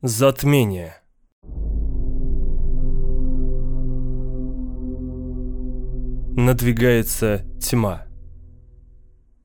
Затмение. Надвигается тьма.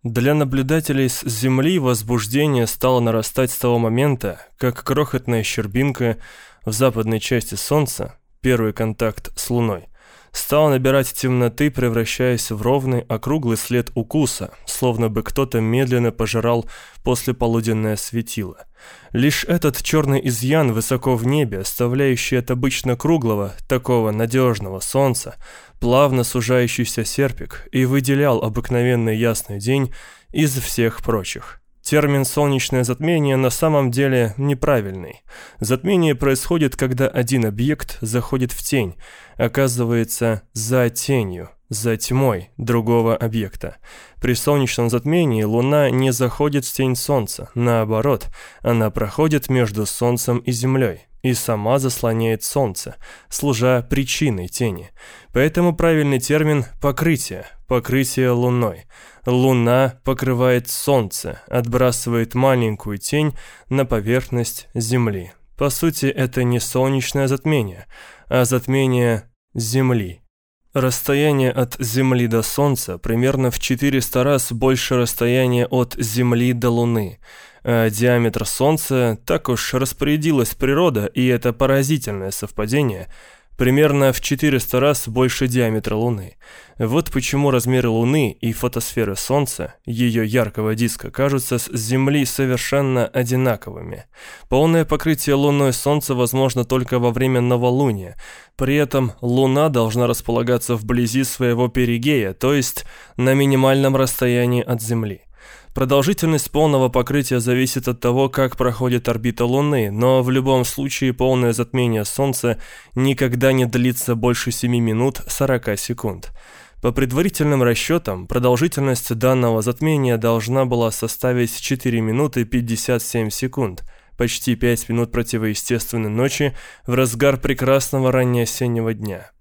Для наблюдателей с Земли возбуждение стало нарастать с того момента, как крохотная щербинка в западной части Солнца, первый контакт с Луной, стала набирать темноты, превращаясь в ровный округлый след укуса, словно бы кто-то медленно пожирал послеполуденное светило. Лишь этот черный изъян высоко в небе, оставляющий от обычно круглого, такого надежного солнца, плавно сужающийся серпик, и выделял обыкновенный ясный день из всех прочих. Термин «солнечное затмение» на самом деле неправильный. Затмение происходит, когда один объект заходит в тень, оказывается за тенью, за тьмой другого объекта. При солнечном затмении Луна не заходит в тень Солнца, наоборот, она проходит между Солнцем и Землей и сама заслоняет Солнце, служа причиной тени. Поэтому правильный термин «покрытие», «покрытие Луной». Луна покрывает Солнце, отбрасывает маленькую тень на поверхность Земли. По сути, это не солнечное затмение, а затмение Земли. Расстояние от Земли до Солнца примерно в 400 раз больше расстояния от Земли до Луны – а диаметр Солнца так уж распорядилась природа, и это поразительное совпадение, примерно в 400 раз больше диаметра Луны. Вот почему размеры Луны и фотосферы Солнца, ее яркого диска, кажутся с Земли совершенно одинаковыми. Полное покрытие Луной Солнца возможно только во время новолуния. При этом Луна должна располагаться вблизи своего перигея, то есть на минимальном расстоянии от Земли. Продолжительность полного покрытия зависит от того, как проходит орбита Луны, но в любом случае полное затмение Солнца никогда не длится больше 7 минут 40 секунд. По предварительным расчетам, продолжительность данного затмения должна была составить 4 минуты 57 секунд, почти 5 минут противоестественной ночи в разгар прекрасного раннеосеннего дня.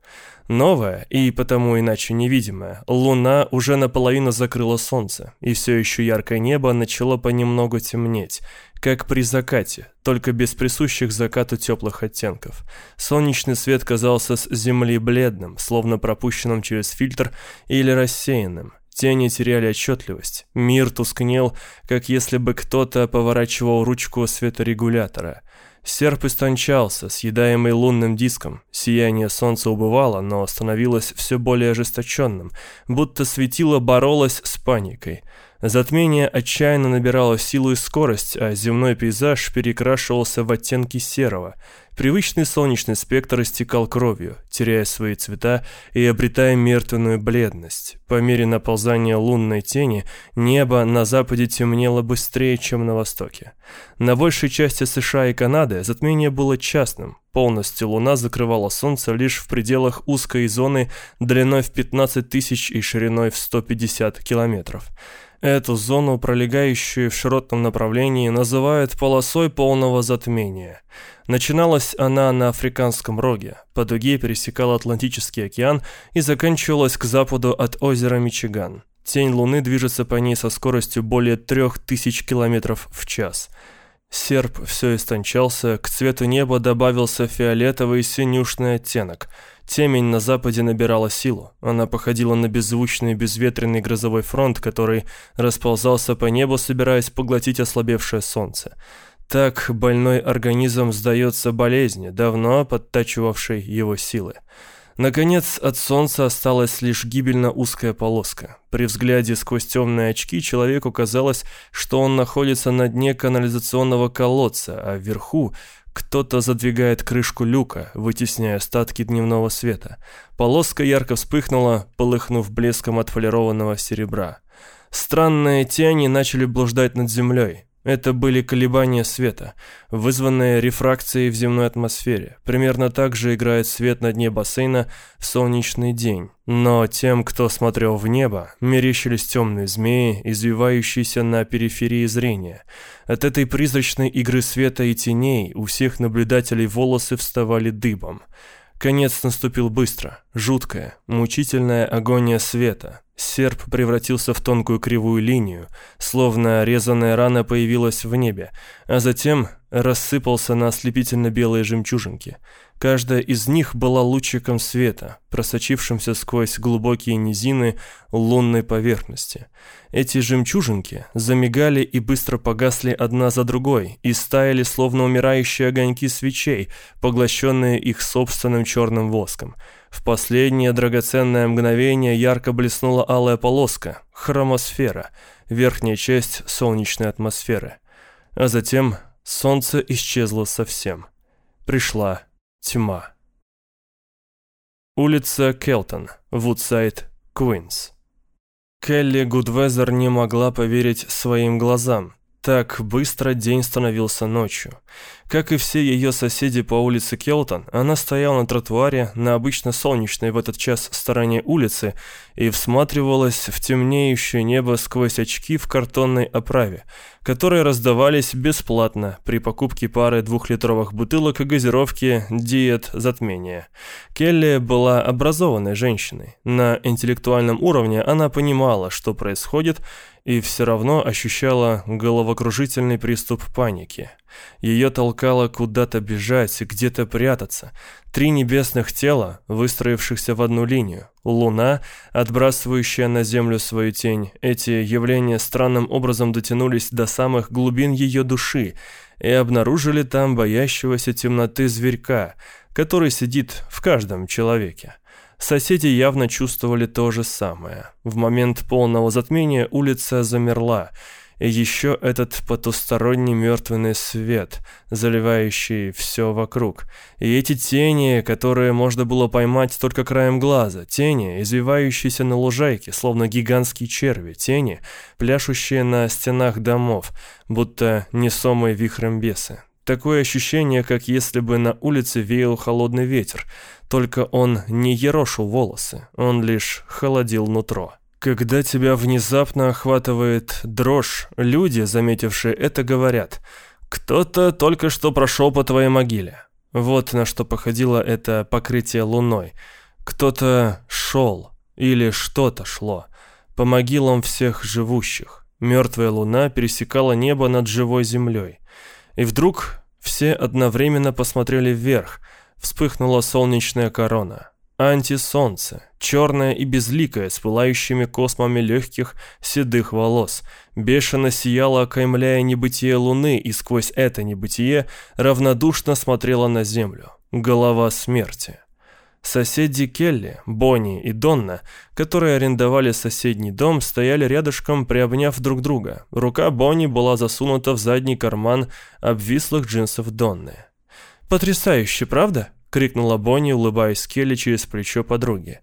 Новая, и потому иначе невидимая, луна уже наполовину закрыла солнце, и все еще яркое небо начало понемногу темнеть, как при закате, только без присущих закату теплых оттенков. Солнечный свет казался с земли бледным, словно пропущенным через фильтр или рассеянным. Тени теряли отчетливость. Мир тускнел, как если бы кто-то поворачивал ручку светорегулятора – Серп истончался, съедаемый лунным диском. Сияние солнца убывало, но становилось все более ожесточенным, будто светило боролось с паникой. Затмение отчаянно набирало силу и скорость, а земной пейзаж перекрашивался в оттенки серого – Привычный солнечный спектр истекал кровью, теряя свои цвета и обретая мертвенную бледность. По мере наползания лунной тени небо на западе темнело быстрее, чем на востоке. На большей части США и Канады затмение было частным. Полностью луна закрывала солнце лишь в пределах узкой зоны длиной в 15 тысяч и шириной в 150 километров. Эту зону, пролегающую в широтном направлении, называют полосой полного затмения. Начиналась она на Африканском роге, по дуге пересекала Атлантический океан и заканчивалась к западу от озера Мичиган. Тень Луны движется по ней со скоростью более 3000 км в час. Серп все истончался, к цвету неба добавился фиолетовый синюшный оттенок – Темень на западе набирала силу. Она походила на беззвучный безветренный грозовой фронт, который расползался по небу, собираясь поглотить ослабевшее солнце. Так больной организм сдается болезни, давно подтачивавшей его силы. Наконец, от солнца осталась лишь гибельно узкая полоска. При взгляде сквозь темные очки человеку казалось, что он находится на дне канализационного колодца, а вверху кто-то задвигает крышку люка, вытесняя остатки дневного света. Полоска ярко вспыхнула, полыхнув блеском отполированного серебра. Странные тени начали блуждать над землей. Это были колебания света, вызванные рефракцией в земной атмосфере. Примерно так же играет свет на дне бассейна в солнечный день. Но тем, кто смотрел в небо, мерещились темные змеи, извивающиеся на периферии зрения. От этой призрачной игры света и теней у всех наблюдателей волосы вставали дыбом. Конец наступил быстро. Жуткая, мучительная агония света. Серп превратился в тонкую кривую линию, словно резаная рана появилась в небе, а затем рассыпался на ослепительно-белые жемчужинки. Каждая из них была лучиком света, просочившимся сквозь глубокие низины лунной поверхности. Эти жемчужинки замигали и быстро погасли одна за другой и стаяли, словно умирающие огоньки свечей, поглощенные их собственным черным воском. В последнее драгоценное мгновение ярко блеснула алая полоска, хромосфера, верхняя часть солнечной атмосферы. А затем Солнце исчезло совсем. Пришла тьма. Улица Келтон, Вудсайд, Куинс. Келли Гудвезер не могла поверить своим глазам. Так быстро день становился ночью. Как и все ее соседи по улице Келтон, она стояла на тротуаре на обычно солнечной в этот час стороне улицы и всматривалась в темнеющее небо сквозь очки в картонной оправе, которые раздавались бесплатно при покупке пары двухлитровых бутылок газировки «Диет затмения». Келли была образованной женщиной. На интеллектуальном уровне она понимала, что происходит, и все равно ощущала головокружительный приступ паники. Ее толкало куда-то бежать, где-то прятаться. Три небесных тела, выстроившихся в одну линию. Луна, отбрасывающая на землю свою тень. Эти явления странным образом дотянулись до самых глубин ее души и обнаружили там боящегося темноты зверька, который сидит в каждом человеке. Соседи явно чувствовали то же самое. В момент полного затмения улица замерла, еще этот потусторонний мертвенный свет, заливающий все вокруг. И эти тени, которые можно было поймать только краем глаза, тени, извивающиеся на лужайке, словно гигантские черви, тени, пляшущие на стенах домов, будто несомые вихрем бесы. Такое ощущение, как если бы на улице веял холодный ветер, только он не ерошил волосы, он лишь холодил нутро. Когда тебя внезапно охватывает дрожь, люди, заметившие это, говорят «Кто-то только что прошел по твоей могиле». Вот на что походило это покрытие луной. Кто-то шел, или что-то шло, по могилам всех живущих. Мертвая луна пересекала небо над живой землей. И вдруг все одновременно посмотрели вверх. Вспыхнула солнечная корона. Антисолнце, черное и безликое, с пылающими космами легких седых волос, бешено сияло, окаймляя небытие луны, и сквозь это небытие равнодушно смотрела на землю. Голова смерти. Соседи Келли, Бонни и Донна, которые арендовали соседний дом, стояли рядышком, приобняв друг друга. Рука Бонни была засунута в задний карман обвислых джинсов Донны. «Потрясающе, правда?» — крикнула Бонни, улыбаясь Келли через плечо подруги.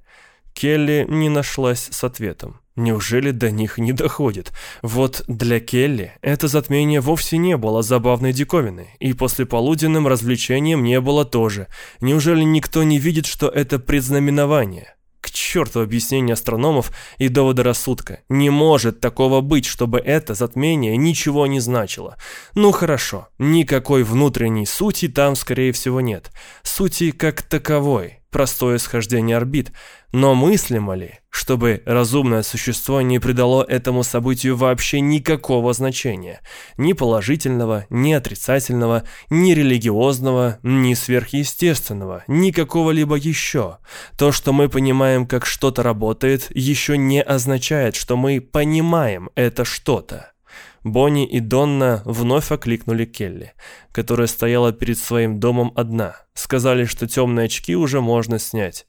Келли не нашлась с ответом. Неужели до них не доходит? Вот для Келли это затмение вовсе не было забавной диковиной, и послеполуденным развлечением не было тоже. Неужели никто не видит, что это предзнаменование? К черту объяснение астрономов и доводы рассудка. Не может такого быть, чтобы это затмение ничего не значило. Ну хорошо, никакой внутренней сути там, скорее всего, нет. Сути как таковой, простое схождение орбит. Но мыслимо ли, чтобы разумное существо не придало этому событию вообще никакого значения? Ни положительного, ни отрицательного, ни религиозного, ни сверхъестественного, ни какого-либо еще. То, что мы понимаем, как что-то работает, еще не означает, что мы понимаем это что-то. Бонни и Донна вновь окликнули Келли, которая стояла перед своим домом одна. Сказали, что темные очки уже можно снять.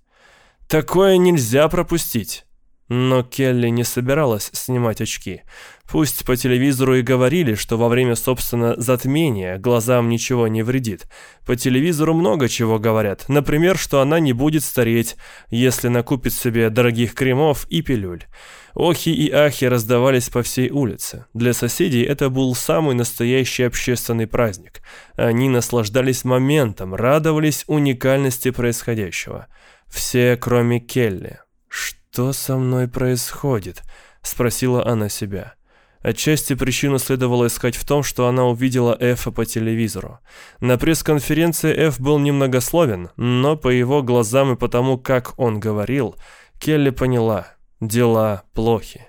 Такое нельзя пропустить. Но Келли не собиралась снимать очки. Пусть по телевизору и говорили, что во время, собственно, затмения глазам ничего не вредит. По телевизору много чего говорят. Например, что она не будет стареть, если накупит себе дорогих кремов и пилюль. Охи и ахи раздавались по всей улице. Для соседей это был самый настоящий общественный праздник. Они наслаждались моментом, радовались уникальности происходящего. Все, кроме Келли. «Что со мной происходит?» — спросила она себя. Отчасти причину следовало искать в том, что она увидела Эфа по телевизору. На пресс-конференции Эф был немногословен, но по его глазам и потому, как он говорил, Келли поняла – дела плохи.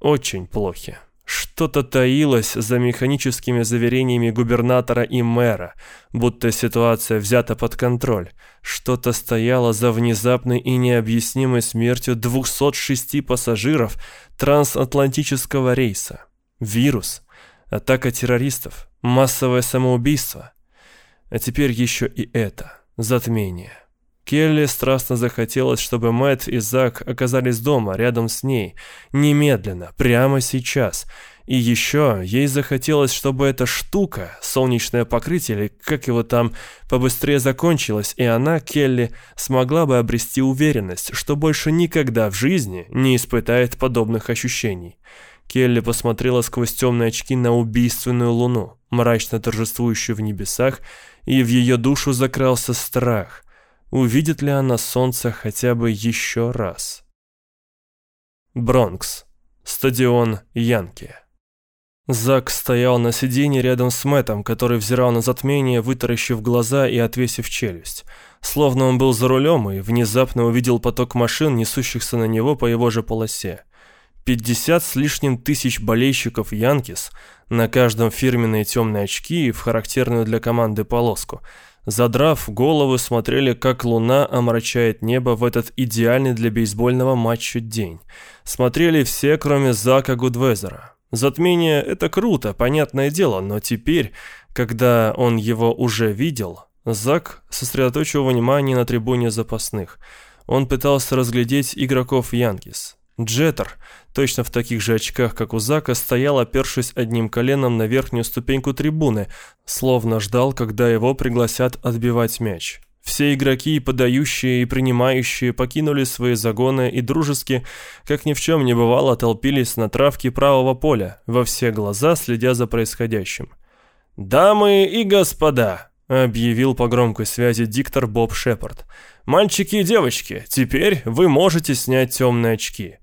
Очень плохи. Что-то таилось за механическими заверениями губернатора и мэра, будто ситуация взята под контроль. Что-то стояло за внезапной и необъяснимой смертью 206 пассажиров трансатлантического рейса. Вирус, атака террористов, массовое самоубийство. А теперь еще и это, затмение. Келли страстно захотелось, чтобы Мэтт и Зак оказались дома, рядом с ней, немедленно, прямо сейчас. И еще ей захотелось, чтобы эта штука, солнечное покрытие, или как его там, побыстрее закончилась, и она, Келли, смогла бы обрести уверенность, что больше никогда в жизни не испытает подобных ощущений. Келли посмотрела сквозь темные очки на убийственную луну, мрачно торжествующую в небесах, и в ее душу закрался страх увидит ли она солнце хотя бы еще раз. Бронкс. Стадион Янки. Зак стоял на сиденье рядом с Мэттом, который взирал на затмение, вытаращив глаза и отвесив челюсть. Словно он был за рулем и внезапно увидел поток машин, несущихся на него по его же полосе. 50 с лишним тысяч болельщиков Янкис, на каждом фирменные темные очки и в характерную для команды полоску – задрав головы, смотрели, как луна омрачает небо в этот идеальный для бейсбольного матча день. Смотрели все, кроме Зака Гудвезера. Затмение — это круто, понятное дело, но теперь, когда он его уже видел, Зак сосредоточил внимание на трибуне запасных. Он пытался разглядеть игроков Янкис. Джеттер, точно в таких же очках, как у Зака, стоял, опершись одним коленом на верхнюю ступеньку трибуны, словно ждал, когда его пригласят отбивать мяч. Все игроки, подающие и принимающие, покинули свои загоны и дружески, как ни в чем не бывало, толпились на травке правого поля, во все глаза следя за происходящим. «Дамы и господа!» — объявил по громкой связи диктор Боб Шепард. «Мальчики и девочки, теперь вы можете снять темные очки».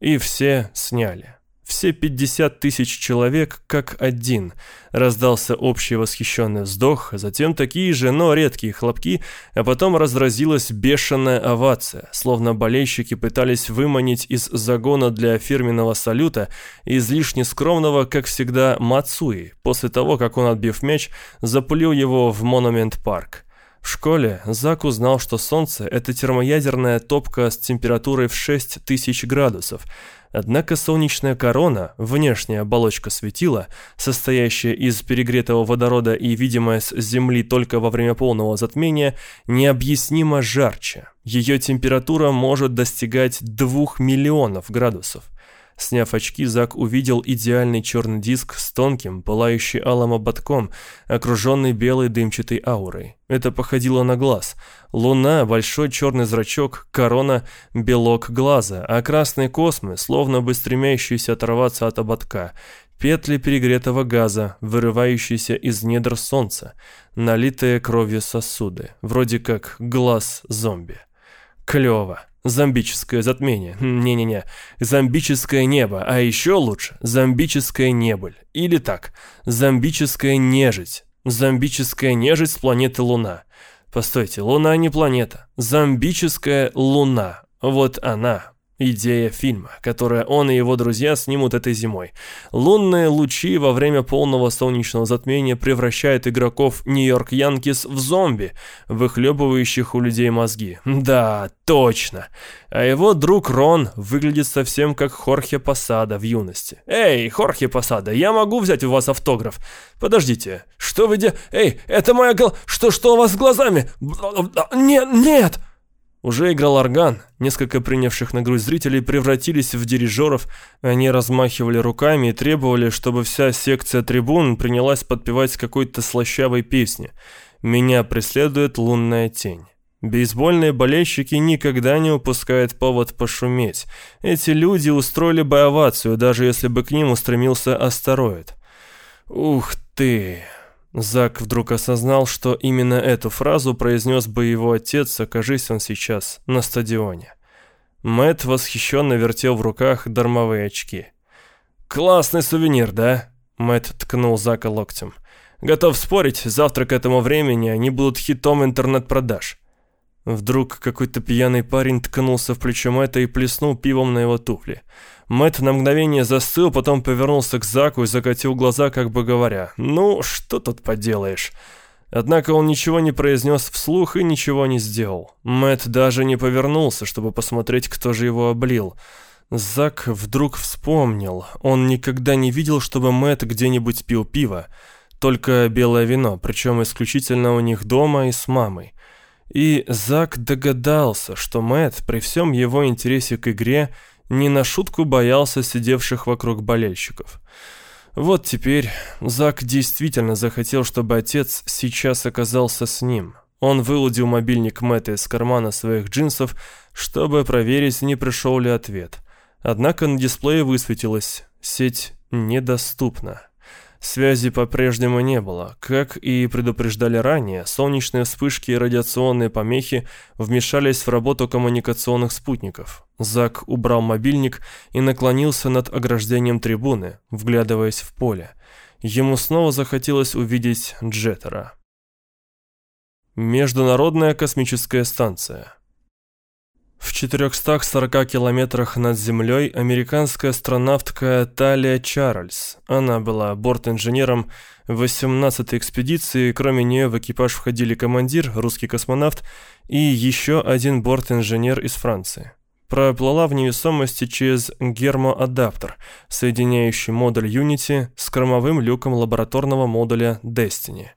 И все сняли. Все 50 тысяч человек как один. Раздался общий восхищенный вздох, затем такие же, но редкие хлопки, а потом разразилась бешеная овация, словно болельщики пытались выманить из загона для фирменного салюта излишне скромного, как всегда, Мацуи, после того, как он, отбив мяч, запулил его в Монумент-парк. В школе Зак узнал, что Солнце – это термоядерная топка с температурой в 6000 градусов. Однако солнечная корона, внешняя оболочка светила, состоящая из перегретого водорода и видимая с Земли только во время полного затмения, необъяснимо жарче. Ее температура может достигать 2 миллионов градусов. Сняв очки, Зак увидел идеальный черный диск с тонким, пылающий алым ободком, окруженный белой дымчатой аурой. Это походило на глаз. Луна, большой черный зрачок, корона, белок глаза, а красные космы, словно бы стремящиеся оторваться от ободка, петли перегретого газа, вырывающиеся из недр солнца, налитые кровью сосуды, вроде как глаз зомби. Клево. Зомбическое затмение. Не-не-не. Зомбическое небо. А еще лучше. Зомбическая небыль. Или так. Зомбическая нежить. Зомбическая нежить с планеты Луна. Постойте, Луна не планета. Зомбическая Луна. Вот она, Идея фильма, которую он и его друзья снимут этой зимой. Лунные лучи во время полного солнечного затмения превращают игроков Нью-Йорк Янкис в зомби, выхлебывающих у людей мозги. Да, точно. А его друг Рон выглядит совсем как Хорхе Посада в юности. Эй, Хорхе Посада, я могу взять у вас автограф? Подождите, что вы де... Эй, это моя гол... Что, что у вас с глазами? Нет, нет! Уже играл орган, несколько принявших на грудь зрителей превратились в дирижеров, они размахивали руками и требовали, чтобы вся секция трибун принялась подпевать какой-то слащавой песни. «Меня преследует лунная тень». Бейсбольные болельщики никогда не упускают повод пошуметь. Эти люди устроили бы овацию, даже если бы к ним устремился астероид. «Ух ты!» Зак вдруг осознал, что именно эту фразу произнес бы его отец, окажись он сейчас на стадионе. Мэт восхищенно вертел в руках дармовые очки. «Классный сувенир, да?» Мэт ткнул Зака локтем. «Готов спорить, завтра к этому времени они будут хитом интернет-продаж». Вдруг какой-то пьяный парень ткнулся в плечо Мэтта и плеснул пивом на его туфли. Мэтт на мгновение застыл, потом повернулся к Заку и закатил глаза, как бы говоря, «Ну, что тут поделаешь?» Однако он ничего не произнес вслух и ничего не сделал. Мэтт даже не повернулся, чтобы посмотреть, кто же его облил. Зак вдруг вспомнил. Он никогда не видел, чтобы Мэтт где-нибудь пил пиво. Только белое вино, причем исключительно у них дома и с мамой. И Зак догадался, что Мэтт при всем его интересе к игре не на шутку боялся сидевших вокруг болельщиков. Вот теперь Зак действительно захотел, чтобы отец сейчас оказался с ним. Он выудил мобильник Мэтта из кармана своих джинсов, чтобы проверить, не пришел ли ответ. Однако на дисплее высветилось «Сеть недоступна». Связи по-прежнему не было. Как и предупреждали ранее, солнечные вспышки и радиационные помехи вмешались в работу коммуникационных спутников. Зак убрал мобильник и наклонился над ограждением трибуны, вглядываясь в поле. Ему снова захотелось увидеть Джеттера. Международная космическая станция. В 440 километрах над землей американская астронавтка Талия Чарльз. Она была борт-инженером 18-й экспедиции, кроме нее в экипаж входили командир, русский космонавт, и еще один борт-инженер из Франции проплыла в невесомости через гермоадаптер, соединяющий модуль Unity с кормовым люком лабораторного модуля Destiny.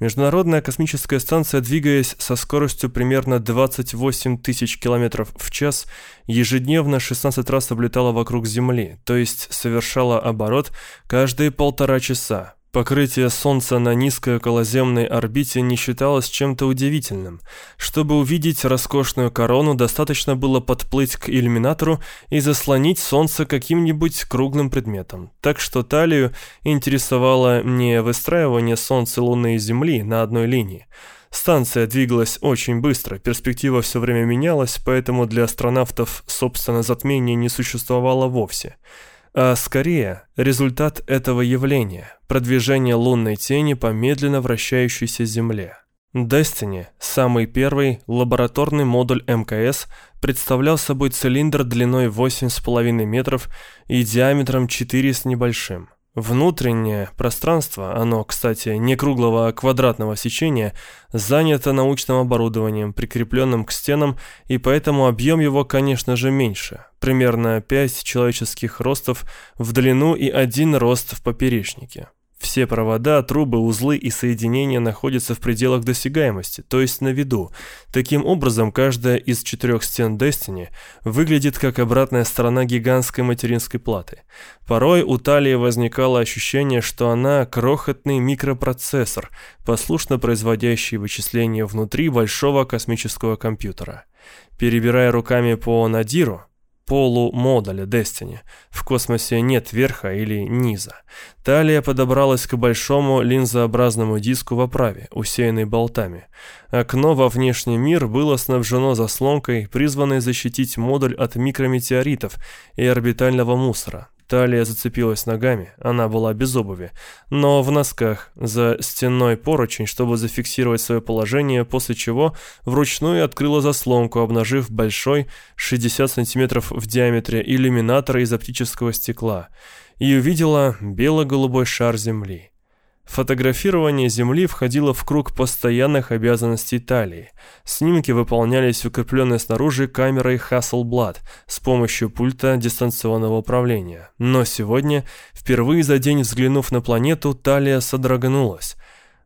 Международная космическая станция, двигаясь со скоростью примерно 28 тысяч километров в час, ежедневно 16 раз облетала вокруг Земли, то есть совершала оборот каждые полтора часа, Покрытие Солнца на низкой околоземной орбите не считалось чем-то удивительным. Чтобы увидеть роскошную корону, достаточно было подплыть к иллюминатору и заслонить Солнце каким-нибудь круглым предметом. Так что Талию интересовало не выстраивание Солнца, Луны и Земли на одной линии. Станция двигалась очень быстро, перспектива все время менялась, поэтому для астронавтов, собственно, затмения не существовало вовсе а скорее результат этого явления – продвижение лунной тени по медленно вращающейся Земле. Destiny, самый первый лабораторный модуль МКС, представлял собой цилиндр длиной 8,5 метров и диаметром 4 с небольшим. Внутреннее пространство, оно, кстати, не круглого, а квадратного сечения, занято научным оборудованием, прикрепленным к стенам, и поэтому объем его, конечно же, меньше, примерно 5 человеческих ростов в длину и один рост в поперечнике. Все провода, трубы, узлы и соединения находятся в пределах досягаемости, то есть на виду. Таким образом, каждая из четырех стен Destiny выглядит как обратная сторона гигантской материнской платы. Порой у Талии возникало ощущение, что она крохотный микропроцессор, послушно производящий вычисления внутри большого космического компьютера. Перебирая руками по надиру, полумодуля Destiny. В космосе нет верха или низа. Талия подобралась к большому линзообразному диску в оправе, усеянной болтами. Окно во внешний мир было снабжено заслонкой, призванной защитить модуль от микрометеоритов и орбитального мусора. Талия зацепилась ногами, она была без обуви, но в носках, за стенной поручень, чтобы зафиксировать свое положение, после чего вручную открыла заслонку, обнажив большой, 60 сантиметров в диаметре, иллюминатор из оптического стекла, и увидела бело-голубой шар Земли. Фотографирование Земли входило в круг постоянных обязанностей Талии. Снимки выполнялись укрепленной снаружи камерой Hasselblad с помощью пульта дистанционного управления. Но сегодня, впервые за день взглянув на планету, Талия содрогнулась.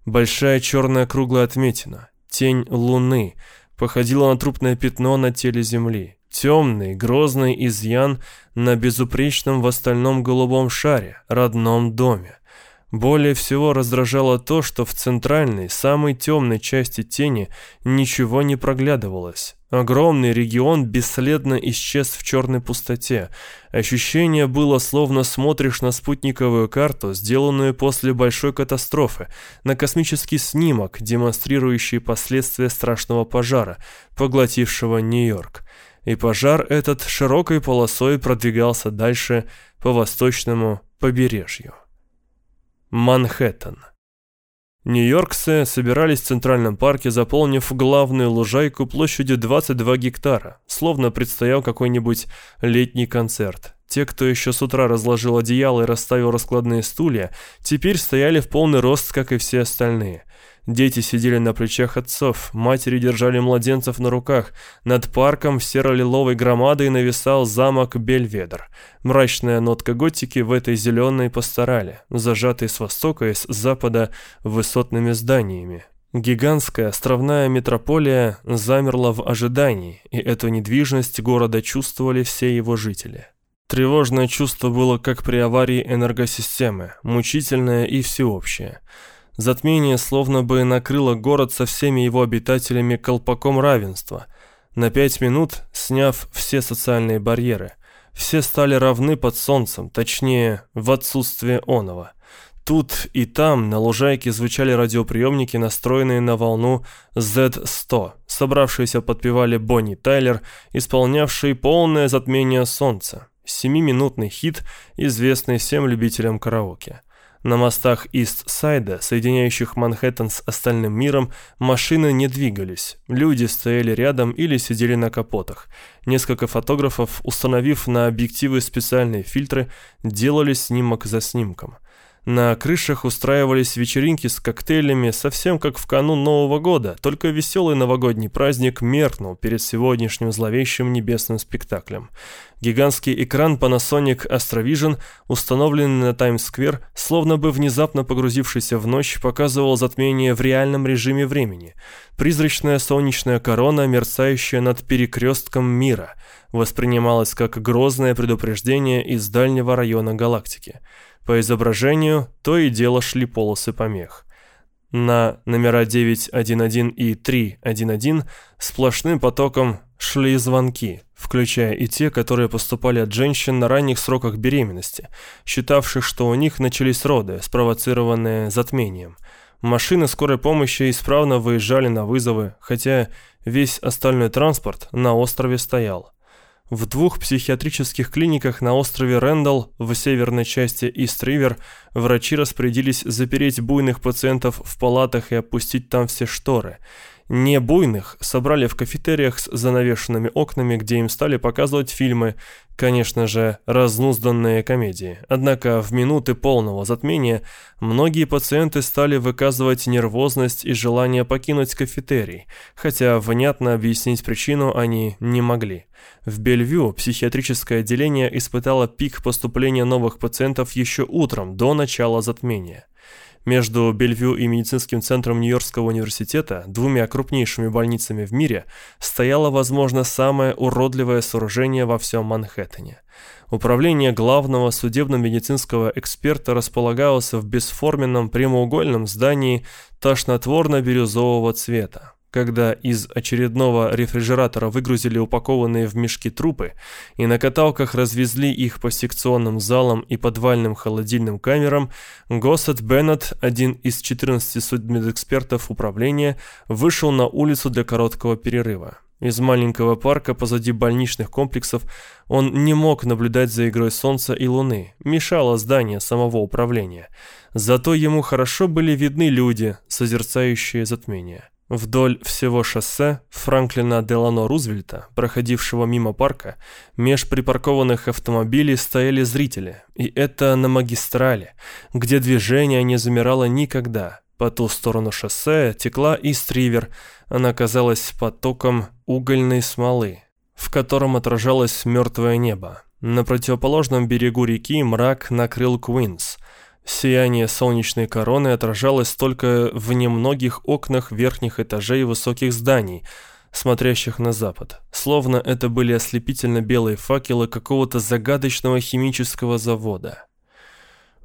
Большая черная круглая отметина, тень Луны, походила на трупное пятно на теле Земли. Темный, грозный изъян на безупречном в остальном голубом шаре, родном доме. Более всего раздражало то, что в центральной, самой темной части тени ничего не проглядывалось. Огромный регион бесследно исчез в черной пустоте. Ощущение было, словно смотришь на спутниковую карту, сделанную после большой катастрофы, на космический снимок, демонстрирующий последствия страшного пожара, поглотившего Нью-Йорк. И пожар этот широкой полосой продвигался дальше по восточному побережью. Манхэттен. Нью-Йоркцы собирались в Центральном парке, заполнив главную лужайку площадью 22 гектара, словно предстоял какой-нибудь летний концерт. Те, кто еще с утра разложил одеяло и расставил раскладные стулья, теперь стояли в полный рост, как и все остальные. Дети сидели на плечах отцов, матери держали младенцев на руках. Над парком серо-лиловой громадой нависал замок Бельведер. Мрачная нотка готики в этой зеленой пасторале, зажатой с востока и с запада высотными зданиями. Гигантская островная метрополия замерла в ожидании, и эту недвижность города чувствовали все его жители. Тревожное чувство было как при аварии энергосистемы, мучительное и всеобщее – Затмение словно бы накрыло город со всеми его обитателями колпаком равенства. На пять минут, сняв все социальные барьеры, все стали равны под солнцем, точнее, в отсутствие оного. Тут и там на лужайке звучали радиоприемники, настроенные на волну Z100. Собравшиеся подпевали Бонни Тайлер, исполнявший полное затмение солнца. Семиминутный хит, известный всем любителям караоке. На мостах Ист-Сайда, соединяющих Манхэттен с остальным миром, машины не двигались. Люди стояли рядом или сидели на капотах. Несколько фотографов, установив на объективы специальные фильтры, делали снимок за снимком. На крышах устраивались вечеринки с коктейлями, совсем как в канун Нового года, только веселый новогодний праздник меркнул перед сегодняшним зловещим небесным спектаклем. Гигантский экран Panasonic Astrovision, установленный на Таймс-сквер, словно бы внезапно погрузившийся в ночь, показывал затмение в реальном режиме времени. Призрачная солнечная корона, мерцающая над перекрестком мира, воспринималась как грозное предупреждение из дальнего района галактики. По изображению то и дело шли полосы помех. На номера 911 и 311 сплошным потоком шли звонки, включая и те, которые поступали от женщин на ранних сроках беременности, считавших, что у них начались роды, спровоцированные затмением. Машины скорой помощи исправно выезжали на вызовы, хотя весь остальной транспорт на острове стоял. В двух психиатрических клиниках на острове Рэндалл в северной части Ист-Ривер врачи распорядились запереть буйных пациентов в палатах и опустить там все шторы – не буйных собрали в кафетериях с занавешенными окнами, где им стали показывать фильмы, конечно же, разнузданные комедии. Однако в минуты полного затмения многие пациенты стали выказывать нервозность и желание покинуть кафетерий, хотя внятно объяснить причину они не могли. В Бельвю психиатрическое отделение испытало пик поступления новых пациентов еще утром, до начала затмения. Между Бельвю и медицинским центром Нью-Йоркского университета, двумя крупнейшими больницами в мире, стояло, возможно, самое уродливое сооружение во всем Манхэттене. Управление главного судебно-медицинского эксперта располагалось в бесформенном прямоугольном здании тошнотворно-бирюзового цвета. Когда из очередного рефрижератора выгрузили упакованные в мешки трупы и на каталках развезли их по секционным залам и подвальным холодильным камерам, Госсет Беннет, один из 14 судмедэкспертов управления, вышел на улицу для короткого перерыва. Из маленького парка позади больничных комплексов он не мог наблюдать за игрой солнца и луны, мешало здание самого управления. Зато ему хорошо были видны люди, созерцающие затмение. Вдоль всего шоссе Франклина Делано Рузвельта, проходившего мимо парка, меж припаркованных автомобилей стояли зрители, и это на магистрали, где движение не замирало никогда. По ту сторону шоссе текла Ист-Ривер, она казалась потоком угольной смолы, в котором отражалось мертвое небо. На противоположном берегу реки мрак накрыл Куинс – Сияние солнечной короны отражалось только в немногих окнах верхних этажей высоких зданий, смотрящих на запад, словно это были ослепительно белые факелы какого-то загадочного химического завода.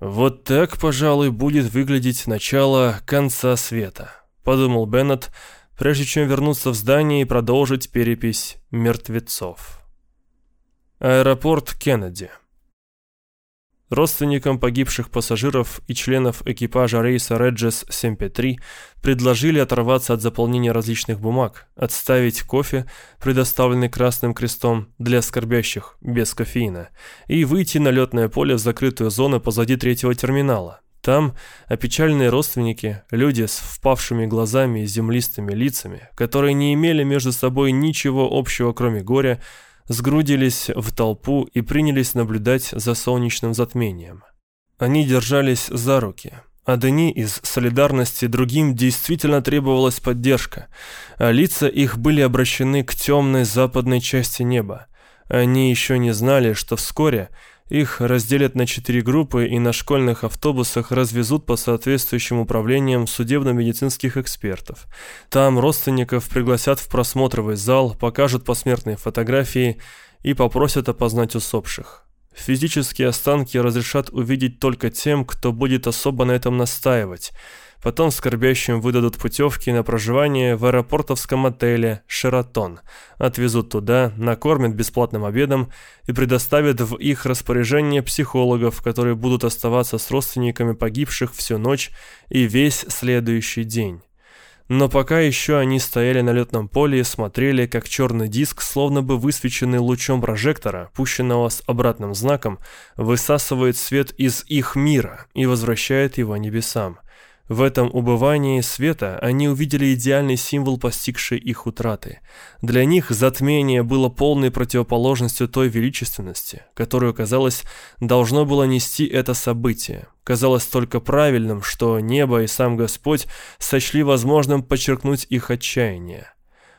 «Вот так, пожалуй, будет выглядеть начало конца света», — подумал Беннет, прежде чем вернуться в здание и продолжить перепись мертвецов. Аэропорт Кеннеди Родственникам погибших пассажиров и членов экипажа рейса Реджес 753 предложили оторваться от заполнения различных бумаг, отставить кофе, предоставленный Красным Крестом для скорбящих без кофеина, и выйти на летное поле в закрытую зону позади третьего терминала. Там опечаленные родственники, люди с впавшими глазами и землистыми лицами, которые не имели между собой ничего общего, кроме горя, сгрудились в толпу и принялись наблюдать за солнечным затмением. Они держались за руки. А Дени из солидарности другим действительно требовалась поддержка, а лица их были обращены к темной западной части неба. Они еще не знали, что вскоре их разделят на четыре группы и на школьных автобусах развезут по соответствующим управлениям судебно-медицинских экспертов. Там родственников пригласят в просмотровый зал, покажут посмертные фотографии и попросят опознать усопших. Физические останки разрешат увидеть только тем, кто будет особо на этом настаивать – Потом скорбящим выдадут путевки на проживание в аэропортовском отеле «Шератон». Отвезут туда, накормят бесплатным обедом и предоставят в их распоряжение психологов, которые будут оставаться с родственниками погибших всю ночь и весь следующий день. Но пока еще они стояли на летном поле и смотрели, как черный диск, словно бы высвеченный лучом прожектора, пущенного с обратным знаком, высасывает свет из их мира и возвращает его небесам. В этом убывании света они увидели идеальный символ постигшей их утраты. Для них затмение было полной противоположностью той величественности, которую, казалось, должно было нести это событие. Казалось только правильным, что небо и сам Господь сочли возможным подчеркнуть их отчаяние.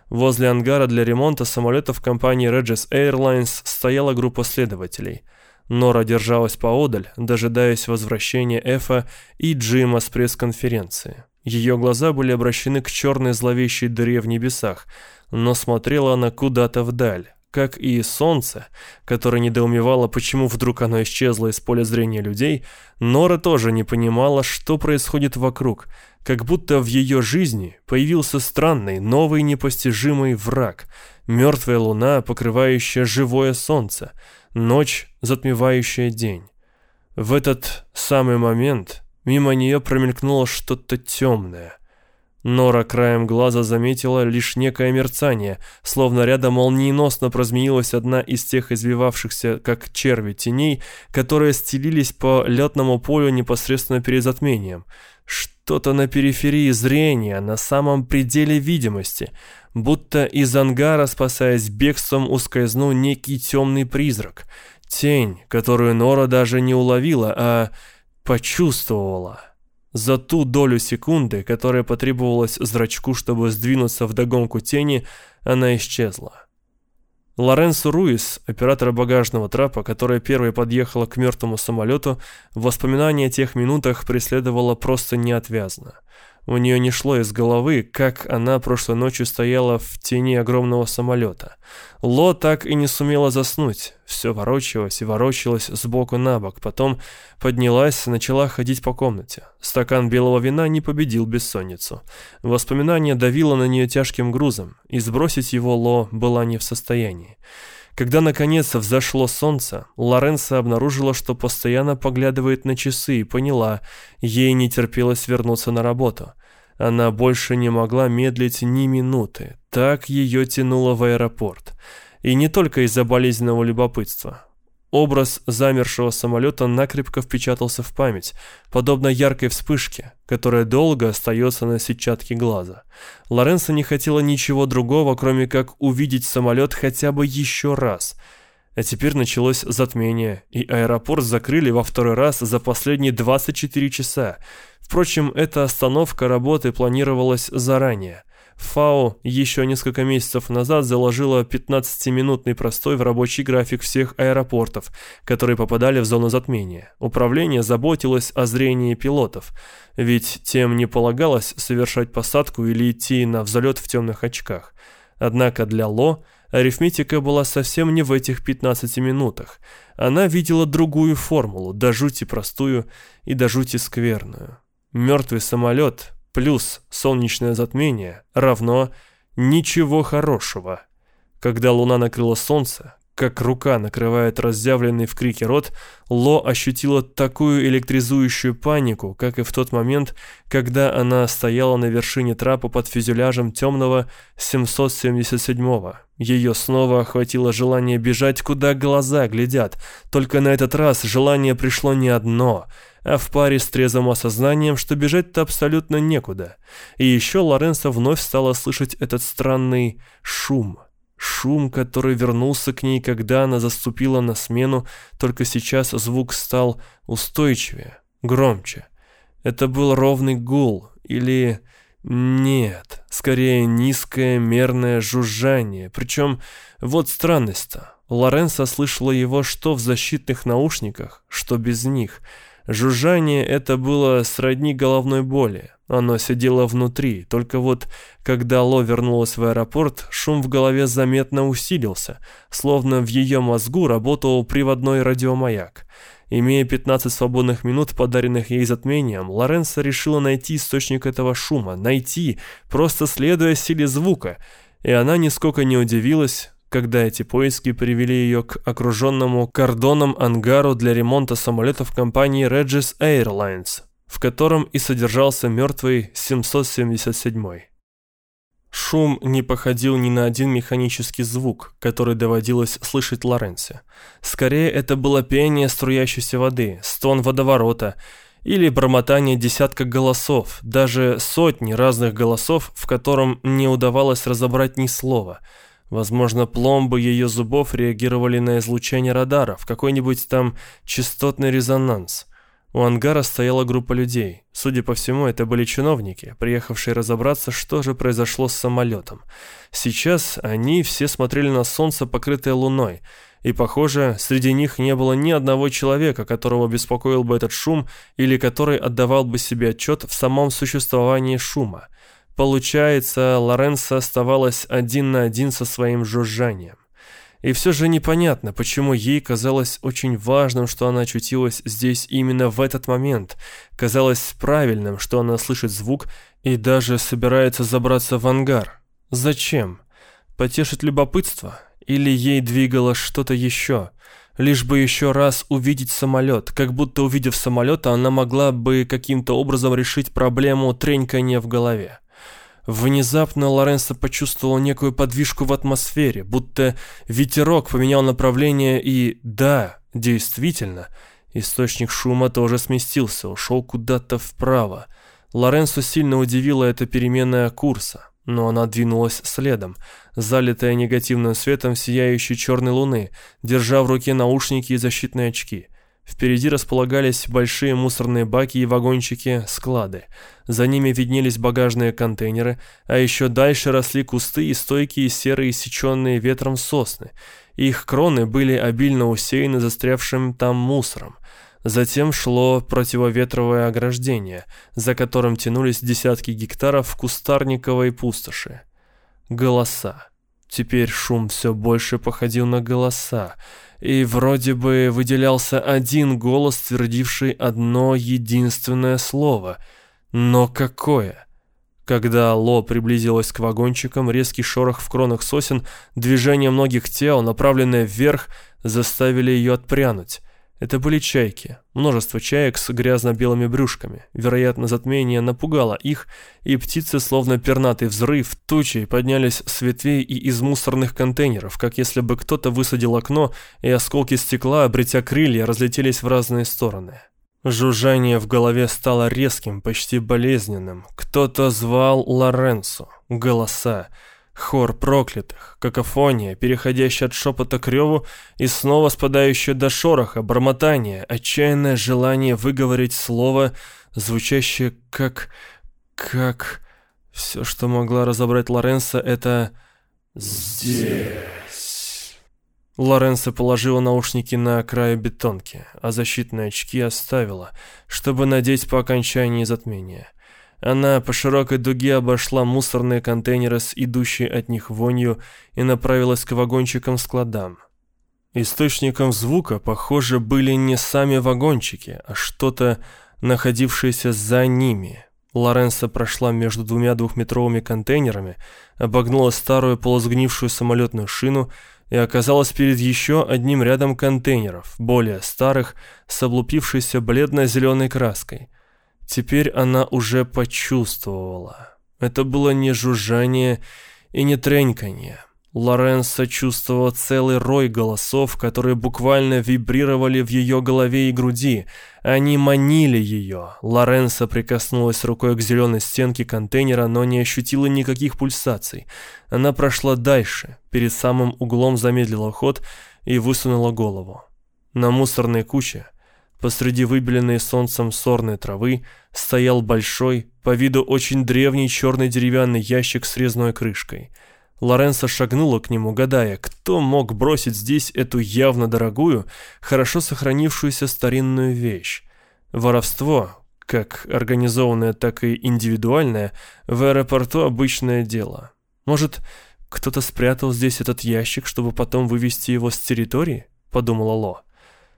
Возле ангара для ремонта самолетов компании Regis Airlines стояла группа следователей – Нора держалась поодаль, дожидаясь возвращения Эфа и Джима с пресс-конференции. Ее глаза были обращены к черной зловещей дыре в небесах, но смотрела она куда-то вдаль, как и солнце, которое недоумевало, почему вдруг оно исчезло из поля зрения людей, Нора тоже не понимала, что происходит вокруг, как будто в ее жизни появился странный, новый непостижимый враг, мертвая луна, покрывающая живое солнце, ночь, затмевающая день. В этот самый момент мимо нее промелькнуло что-то темное. Нора краем глаза заметила лишь некое мерцание, словно рядом молниеносно прозмеилась одна из тех извивавшихся, как черви, теней, которые стелились по летному полю непосредственно перед затмением. Что-то на периферии зрения, на самом пределе видимости — будто из ангара, спасаясь бегством, ускользнул некий темный призрак. Тень, которую Нора даже не уловила, а почувствовала. За ту долю секунды, которая потребовалась зрачку, чтобы сдвинуться в догонку тени, она исчезла. Лоренсо Руис, оператора багажного трапа, которая первой подъехала к мертвому самолету, воспоминания о тех минутах преследовала просто неотвязно. У нее не шло из головы, как она прошлой ночью стояла в тени огромного самолета. Ло так и не сумела заснуть. Все ворочалось и ворочалось сбоку на бок. Потом поднялась, начала ходить по комнате. Стакан белого вина не победил бессонницу. Воспоминание давило на нее тяжким грузом, и сбросить его Ло была не в состоянии. Когда наконец взошло солнце, Лоренса обнаружила, что постоянно поглядывает на часы и поняла, ей не терпелось вернуться на работу. Она больше не могла медлить ни минуты, так ее тянуло в аэропорт. И не только из-за болезненного любопытства. Образ замершего самолета накрепко впечатался в память, подобно яркой вспышке, которая долго остается на сетчатке глаза. Лоренса не хотела ничего другого, кроме как увидеть самолет хотя бы еще раз. А теперь началось затмение, и аэропорт закрыли во второй раз за последние 24 часа. Впрочем, эта остановка работы планировалась заранее – ФАО еще несколько месяцев назад заложила 15-минутный простой в рабочий график всех аэропортов, которые попадали в зону затмения. Управление заботилось о зрении пилотов, ведь тем не полагалось совершать посадку или идти на взлет в темных очках. Однако для Ло арифметика была совсем не в этих 15 минутах. Она видела другую формулу, до жути простую и до жути скверную. Мертвый самолет плюс солнечное затмение равно ничего хорошего. Когда луна накрыла солнце, как рука накрывает разъявленный в крике рот, Ло ощутила такую электризующую панику, как и в тот момент, когда она стояла на вершине трапа под фюзеляжем темного 777-го. Ее снова охватило желание бежать, куда глаза глядят, только на этот раз желание пришло не одно — а в паре с трезвым осознанием, что бежать-то абсолютно некуда. И еще Лоренса вновь стала слышать этот странный шум. Шум, который вернулся к ней, когда она заступила на смену, только сейчас звук стал устойчивее, громче. Это был ровный гул, или... Нет, скорее низкое мерное жужжание. Причем, вот странность-то. Лоренса слышала его что в защитных наушниках, что без них. Жужжание это было сродни головной боли. Оно сидело внутри, только вот, когда Ло вернулась в аэропорт, шум в голове заметно усилился, словно в ее мозгу работал приводной радиомаяк. Имея 15 свободных минут, подаренных ей затмением, Лоренса решила найти источник этого шума, найти, просто следуя силе звука, и она нисколько не удивилась, когда эти поиски привели ее к окруженному кордоном ангару для ремонта самолетов компании Regis Airlines, в котором и содержался мертвый 777 Шум не походил ни на один механический звук, который доводилось слышать Лоренсе. Скорее, это было пение струящейся воды, стон водоворота или бормотание десятка голосов, даже сотни разных голосов, в котором не удавалось разобрать ни слова. Возможно, пломбы ее зубов реагировали на излучение радаров, какой-нибудь там частотный резонанс – у ангара стояла группа людей. Судя по всему, это были чиновники, приехавшие разобраться, что же произошло с самолетом. Сейчас они все смотрели на солнце, покрытое луной, и, похоже, среди них не было ни одного человека, которого беспокоил бы этот шум или который отдавал бы себе отчет в самом существовании шума. Получается, Лоренцо оставалась один на один со своим жужжанием. И все же непонятно, почему ей казалось очень важным, что она очутилась здесь именно в этот момент. Казалось правильным, что она слышит звук и даже собирается забраться в ангар. Зачем? Потешить любопытство? Или ей двигало что-то еще? Лишь бы еще раз увидеть самолет, как будто увидев самолет, она могла бы каким-то образом решить проблему тренькания в голове. Внезапно Лоренцо почувствовал некую подвижку в атмосфере, будто ветерок поменял направление и, да, действительно, источник шума тоже сместился, ушел куда-то вправо. Лоренцо сильно удивила эта переменная курса, но она двинулась следом, залитая негативным светом сияющей черной луны, держа в руке наушники и защитные очки – Впереди располагались большие мусорные баки и вагончики-склады. За ними виднелись багажные контейнеры, а еще дальше росли кусты и стойкие серые сеченные ветром сосны. Их кроны были обильно усеяны застрявшим там мусором. Затем шло противоветровое ограждение, за которым тянулись десятки гектаров кустарниковой пустоши. Голоса. Теперь шум все больше походил на голоса и вроде бы выделялся один голос, твердивший одно единственное слово. Но какое? Когда Ло приблизилась к вагончикам, резкий шорох в кронах сосен, движение многих тел, направленное вверх, заставили ее отпрянуть. Это были чайки. Множество чаек с грязно-белыми брюшками. Вероятно, затмение напугало их, и птицы, словно пернатый взрыв, тучей поднялись с ветвей и из мусорных контейнеров, как если бы кто-то высадил окно, и осколки стекла, обретя крылья, разлетелись в разные стороны. Жужжание в голове стало резким, почти болезненным. Кто-то звал Лоренцо. Голоса. Хор проклятых, какофония, переходящая от шепота к реву и снова спадающая до шороха, бормотания, отчаянное желание выговорить слово, звучащее как... как... Все, что могла разобрать Лоренса, это... «Здесь». Лоренса положила наушники на край бетонки, а защитные очки оставила, чтобы надеть по окончании затмения. Она по широкой дуге обошла мусорные контейнеры с идущей от них вонью и направилась к вагончикам-складам. Источником звука, похоже, были не сами вагончики, а что-то, находившееся за ними. Лоренса прошла между двумя двухметровыми контейнерами, обогнула старую полусгнившую самолетную шину и оказалась перед еще одним рядом контейнеров, более старых, с облупившейся бледно-зеленой краской. Теперь она уже почувствовала. Это было не жужжание и не треньканье. Лоренса чувствовала целый рой голосов, которые буквально вибрировали в ее голове и груди. Они манили ее. Лоренса прикоснулась рукой к зеленой стенке контейнера, но не ощутила никаких пульсаций. Она прошла дальше, перед самым углом замедлила ход и высунула голову. На мусорной куче, посреди выбеленной солнцем сорной травы, стоял большой, по виду очень древний черный деревянный ящик с резной крышкой – Лоренса шагнула к нему, гадая, кто мог бросить здесь эту явно дорогую, хорошо сохранившуюся старинную вещь. Воровство, как организованное, так и индивидуальное, в аэропорту обычное дело. Может, кто-то спрятал здесь этот ящик, чтобы потом вывести его с территории? Подумала Ло.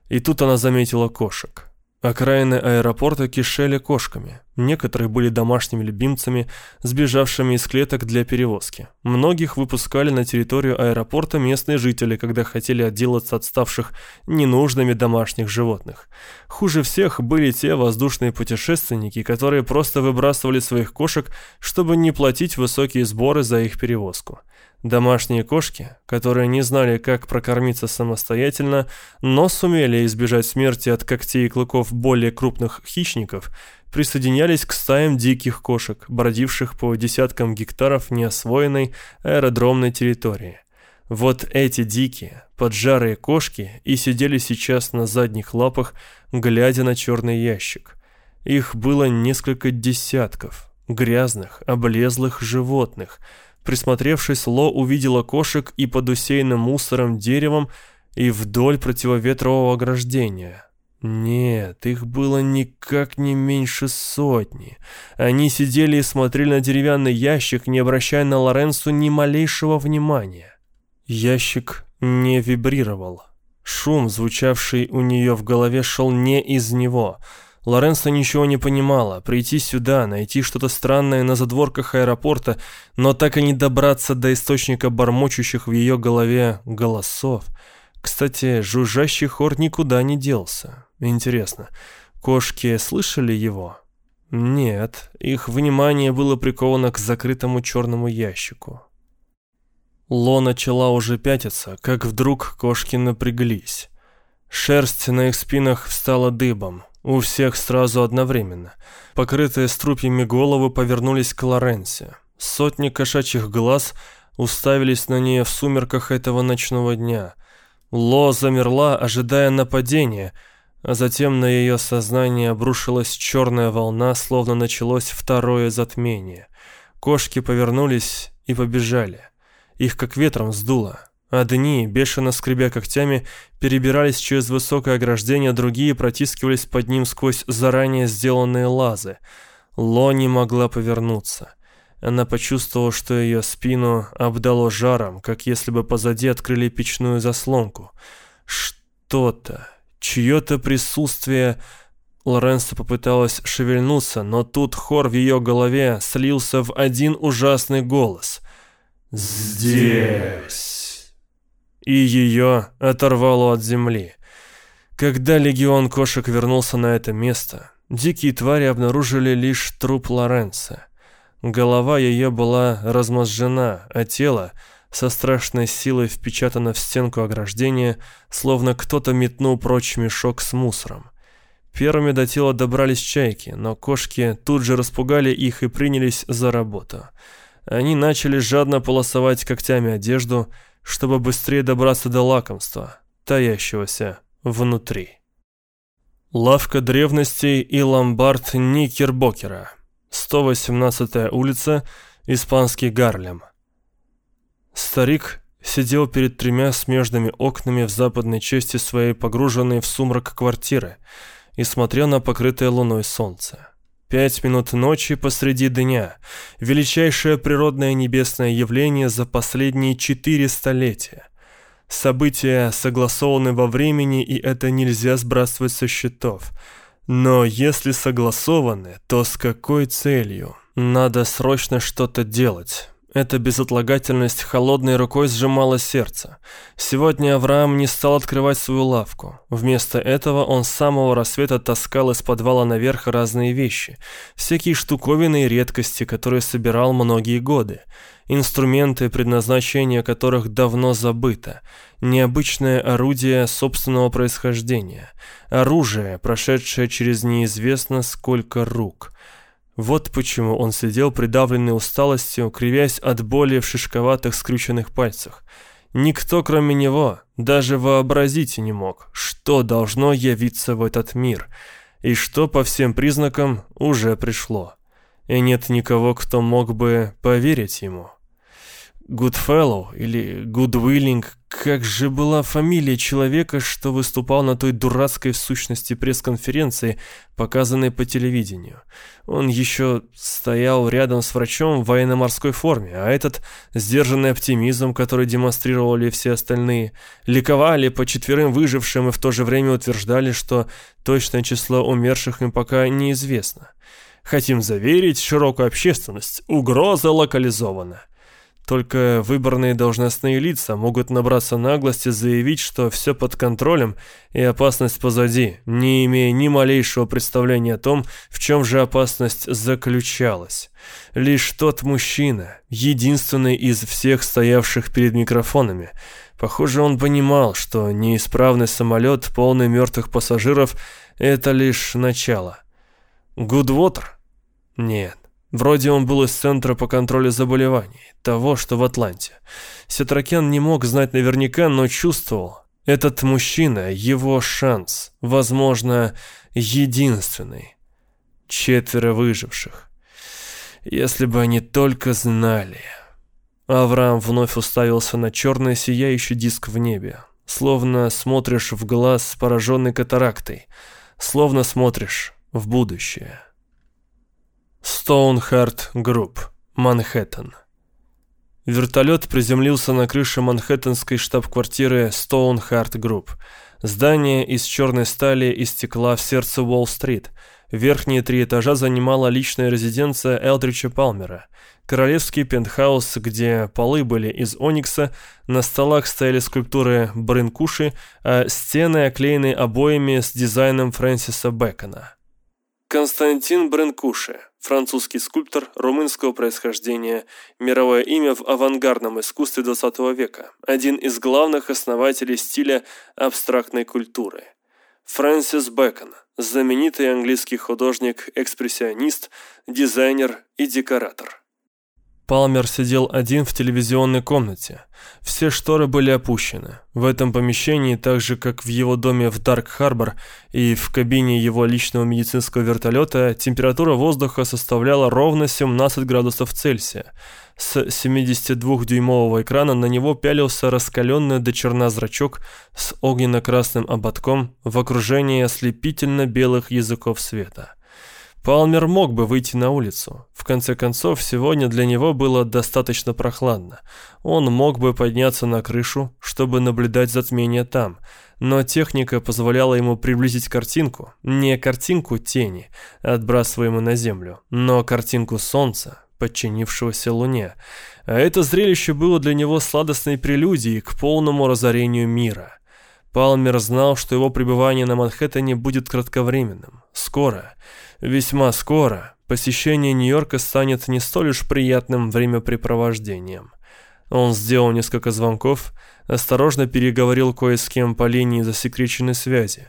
И тут она заметила кошек. Окраины аэропорта кишели кошками. Некоторые были домашними любимцами, сбежавшими из клеток для перевозки. Многих выпускали на территорию аэропорта местные жители, когда хотели отделаться от ставших ненужными домашних животных. Хуже всех были те воздушные путешественники, которые просто выбрасывали своих кошек, чтобы не платить высокие сборы за их перевозку. Домашние кошки, которые не знали, как прокормиться самостоятельно, но сумели избежать смерти от когтей и клыков более крупных хищников, присоединялись к стаям диких кошек, бродивших по десяткам гектаров неосвоенной аэродромной территории. Вот эти дикие, поджарые кошки и сидели сейчас на задних лапах, глядя на черный ящик. Их было несколько десятков, грязных, облезлых животных – Присмотревшись, Ло увидела кошек и под усеянным мусором деревом, и вдоль противоветрового ограждения. Нет, их было никак не меньше сотни. Они сидели и смотрели на деревянный ящик, не обращая на Лоренцо ни малейшего внимания. Ящик не вибрировал. Шум, звучавший у нее в голове, шел не из него — Лоренса ничего не понимала. Прийти сюда, найти что-то странное на задворках аэропорта, но так и не добраться до источника бормочущих в ее голове голосов. Кстати, жужжащий хор никуда не делся. Интересно, кошки слышали его? Нет, их внимание было приковано к закрытому черному ящику. Ло начала уже пятиться, как вдруг кошки напряглись. Шерсть на их спинах встала дыбом. У всех сразу одновременно. Покрытые струпьями головы повернулись к Лоренсе. Сотни кошачьих глаз уставились на нее в сумерках этого ночного дня. Ло замерла, ожидая нападения, а затем на ее сознание обрушилась черная волна, словно началось второе затмение. Кошки повернулись и побежали. Их как ветром сдуло. Одни, бешено скребя когтями, перебирались через высокое ограждение, другие протискивались под ним сквозь заранее сделанные лазы. Ло не могла повернуться. Она почувствовала, что ее спину обдало жаром, как если бы позади открыли печную заслонку. Что-то, чье-то присутствие... Лоренса попыталась шевельнуться, но тут хор в ее голове слился в один ужасный голос. «Здесь!» И ее оторвало от земли. Когда легион кошек вернулся на это место, дикие твари обнаружили лишь труп Лоренца. Голова ее была размозжена, а тело со страшной силой впечатано в стенку ограждения, словно кто-то метнул прочь мешок с мусором. Первыми до тела добрались чайки, но кошки тут же распугали их и принялись за работу. Они начали жадно полосовать когтями одежду, чтобы быстрее добраться до лакомства, таящегося внутри. Лавка древностей и ломбард Никербокера. 118-я улица, испанский Гарлем. Старик сидел перед тремя смежными окнами в западной части своей погруженной в сумрак квартиры и смотрел на покрытое луной солнце. Пять минут ночи посреди дня. Величайшее природное небесное явление за последние четыре столетия. События согласованы во времени, и это нельзя сбрасывать со счетов. Но если согласованы, то с какой целью? Надо срочно что-то делать. Эта безотлагательность холодной рукой сжимала сердце. Сегодня Авраам не стал открывать свою лавку. Вместо этого он с самого рассвета таскал из подвала наверх разные вещи. Всякие штуковины и редкости, которые собирал многие годы. инструменты, предназначение которых давно забыто, необычное орудие собственного происхождения, оружие, прошедшее через неизвестно сколько рук. Вот почему он сидел придавленный усталостью, кривясь от боли в шишковатых скрюченных пальцах. Никто, кроме него, даже вообразить не мог, что должно явиться в этот мир, и что по всем признакам уже пришло. И нет никого, кто мог бы поверить ему. Goodfellow или Goodwilling, как же была фамилия человека, что выступал на той дурацкой в сущности пресс-конференции, показанной по телевидению. Он еще стоял рядом с врачом в военно-морской форме, а этот сдержанный оптимизм, который демонстрировали все остальные, ликовали по четверым выжившим и в то же время утверждали, что точное число умерших им пока неизвестно. Хотим заверить широкую общественность, угроза локализована. Только выборные должностные лица могут набраться наглости заявить, что все под контролем и опасность позади, не имея ни малейшего представления о том, в чем же опасность заключалась. Лишь тот мужчина, единственный из всех стоявших перед микрофонами, похоже, он понимал, что неисправный самолет, полный мертвых пассажиров, это лишь начало. Гудвотер? Нет. Вроде он был из Центра по контролю заболеваний, того, что в Атланте. Сетракен не мог знать наверняка, но чувствовал. Этот мужчина, его шанс, возможно, единственный. Четверо выживших. Если бы они только знали. Авраам вновь уставился на черный сияющий диск в небе. Словно смотришь в глаз, пораженный катарактой. Словно смотришь в будущее. Стоунхарт Group, Манхэттен. Вертолет приземлился на крыше манхэттенской штаб-квартиры Стоунхарт Group. Здание из черной стали и стекла в сердце Уолл-стрит. Верхние три этажа занимала личная резиденция Элдрича Палмера. Королевский пентхаус, где полы были из оникса, на столах стояли скульптуры Бранкузи, а стены оклеены обоями с дизайном Фрэнсиса Бэкона. Константин Бренкуши, французский скульптор румынского происхождения, мировое имя в авангардном искусстве XX века, один из главных основателей стиля абстрактной культуры. Фрэнсис Бэкон, знаменитый английский художник, экспрессионист, дизайнер и декоратор. Палмер сидел один в телевизионной комнате. Все шторы были опущены. В этом помещении, так же как в его доме в Дарк-Харбор и в кабине его личного медицинского вертолета, температура воздуха составляла ровно 17 градусов Цельсия. С 72-дюймового экрана на него пялился раскаленный до черна зрачок с огненно-красным ободком в окружении ослепительно белых языков света. Палмер мог бы выйти на улицу. В конце концов, сегодня для него было достаточно прохладно. Он мог бы подняться на крышу, чтобы наблюдать затмение там. Но техника позволяла ему приблизить картинку. Не картинку тени, отбрасываемую на землю, но картинку солнца, подчинившегося луне. А это зрелище было для него сладостной прелюдией к полному разорению мира. Палмер знал, что его пребывание на Манхэттене будет кратковременным. Скоро Весьма скоро посещение Нью-Йорка станет не столь уж приятным времяпрепровождением. Он сделал несколько звонков, осторожно переговорил кое с кем по линии засекреченной связи.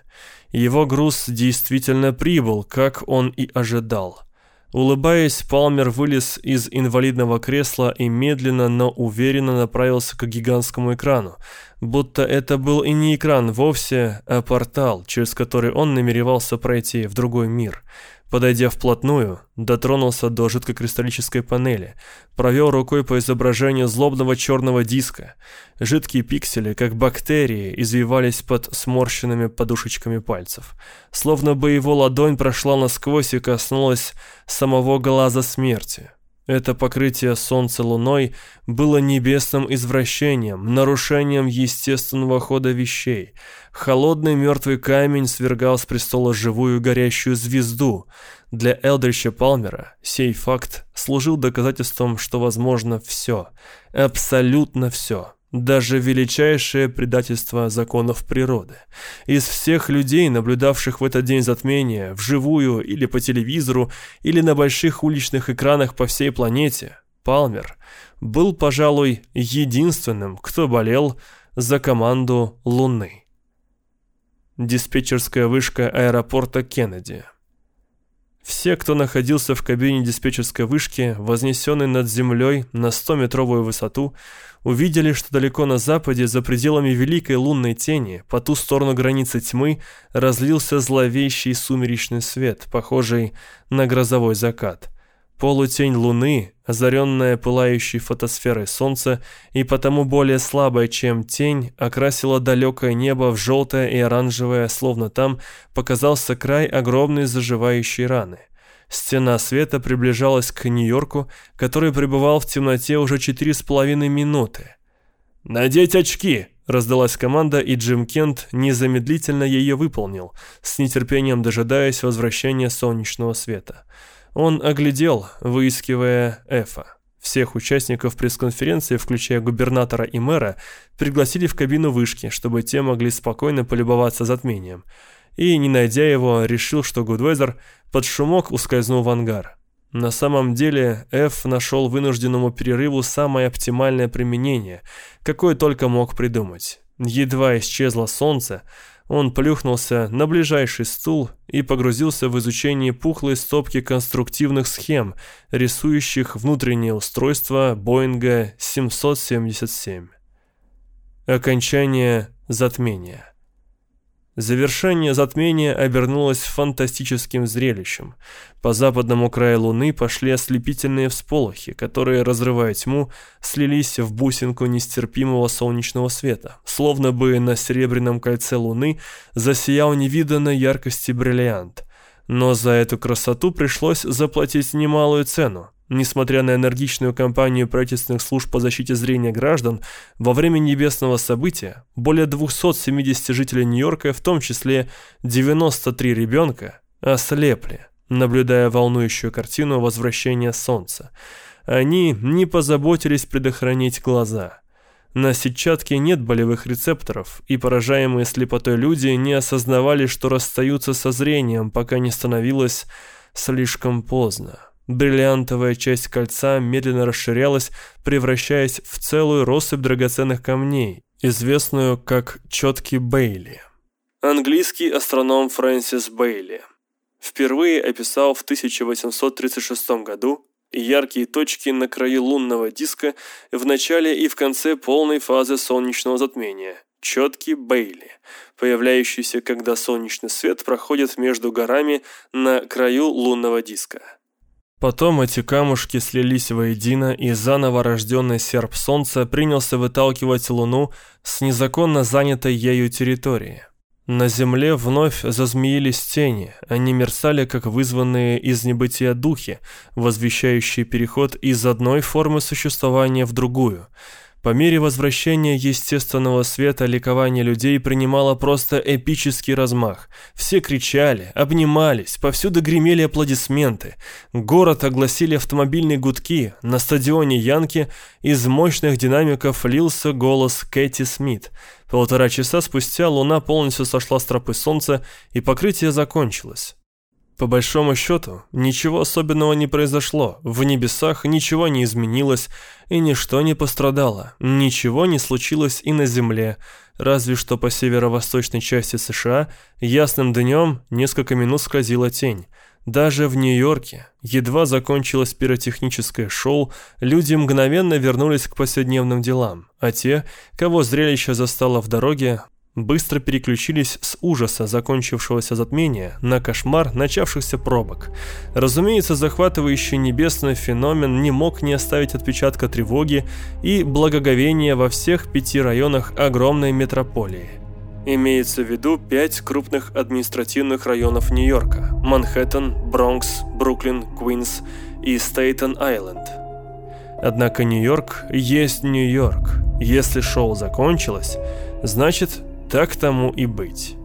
Его груз действительно прибыл, как он и ожидал. Улыбаясь, Палмер вылез из инвалидного кресла и медленно, но уверенно направился к гигантскому экрану, будто это был и не экран вовсе, а портал, через который он намеревался пройти в другой мир – Подойдя вплотную, дотронулся до жидкокристаллической панели, провел рукой по изображению злобного черного диска. Жидкие пиксели, как бактерии, извивались под сморщенными подушечками пальцев. Словно бы его ладонь прошла насквозь и коснулась самого глаза смерти. Это покрытие Солнца Луной было небесным извращением, нарушением естественного хода вещей. Холодный мертвый камень свергал с престола живую горящую звезду. Для Элдрича Палмера сей факт служил доказательством, что возможно все, абсолютно все даже величайшее предательство законов природы. Из всех людей, наблюдавших в этот день затмения, вживую или по телевизору, или на больших уличных экранах по всей планете, Палмер был, пожалуй, единственным, кто болел за команду Луны. Диспетчерская вышка аэропорта Кеннеди – все, кто находился в кабине диспетчерской вышки, вознесенной над землей на 100-метровую высоту, увидели, что далеко на западе, за пределами великой лунной тени, по ту сторону границы тьмы, разлился зловещий сумеречный свет, похожий на грозовой закат. Полутень луны, озаренная пылающей фотосферой солнца и потому более слабая, чем тень, окрасила далекое небо в желтое и оранжевое, словно там показался край огромной заживающей раны. Стена света приближалась к Нью-Йорку, который пребывал в темноте уже четыре с половиной минуты. «Надеть очки!» – раздалась команда, и Джим Кент незамедлительно ее выполнил, с нетерпением дожидаясь возвращения солнечного света. Он оглядел, выискивая Эфа. Всех участников пресс-конференции, включая губернатора и мэра, пригласили в кабину вышки, чтобы те могли спокойно полюбоваться затмением. И, не найдя его, решил, что Гудвезер под шумок ускользнул в ангар. На самом деле, Эф нашел вынужденному перерыву самое оптимальное применение, какое только мог придумать. Едва исчезло солнце, он плюхнулся на ближайший стул и погрузился в изучение пухлой стопки конструктивных схем, рисующих внутреннее устройство Боинга 777. Окончание затмения. Завершение затмения обернулось фантастическим зрелищем. По западному краю Луны пошли ослепительные всполохи, которые, разрывая тьму, слились в бусинку нестерпимого солнечного света. Словно бы на серебряном кольце Луны засиял невиданной яркости бриллиант. Но за эту красоту пришлось заплатить немалую цену. Несмотря на энергичную кампанию правительственных служб по защите зрения граждан, во время небесного события более 270 жителей Нью-Йорка, в том числе 93 ребенка, ослепли, наблюдая волнующую картину возвращения солнца. Они не позаботились предохранить глаза. На сетчатке нет болевых рецепторов, и поражаемые слепотой люди не осознавали, что расстаются со зрением, пока не становилось слишком поздно. Бриллиантовая часть кольца медленно расширялась, превращаясь в целую россыпь драгоценных камней, известную как четкий Бейли. Английский астроном Фрэнсис Бейли впервые описал в 1836 году яркие точки на краю лунного диска в начале и в конце полной фазы солнечного затмения. Четкий Бейли, появляющийся, когда солнечный свет проходит между горами на краю лунного диска. Потом эти камушки слились воедино, и заново рожденный серп солнца принялся выталкивать луну с незаконно занятой ею территории. На земле вновь зазмеились тени, они мерцали, как вызванные из небытия духи, возвещающие переход из одной формы существования в другую – по мере возвращения естественного света ликование людей принимало просто эпический размах. Все кричали, обнимались, повсюду гремели аплодисменты. Город огласили автомобильные гудки. На стадионе Янки из мощных динамиков лился голос Кэти Смит. Полтора часа спустя луна полностью сошла с тропы солнца, и покрытие закончилось. По большому счету, ничего особенного не произошло, в небесах ничего не изменилось и ничто не пострадало, ничего не случилось и на земле, разве что по северо-восточной части США ясным днем несколько минут скользила тень. Даже в Нью-Йорке, едва закончилось пиротехническое шоу, люди мгновенно вернулись к повседневным делам, а те, кого зрелище застало в дороге, быстро переключились с ужаса закончившегося затмения на кошмар начавшихся пробок. Разумеется, захватывающий небесный феномен не мог не оставить отпечатка тревоги и благоговения во всех пяти районах огромной метрополии. Имеется в виду пять крупных административных районов Нью-Йорка – Манхэттен, Бронкс, Бруклин, Квинс и Стейтен-Айленд. Однако Нью-Йорк есть Нью-Йорк. Если шоу закончилось, значит так тому и быть.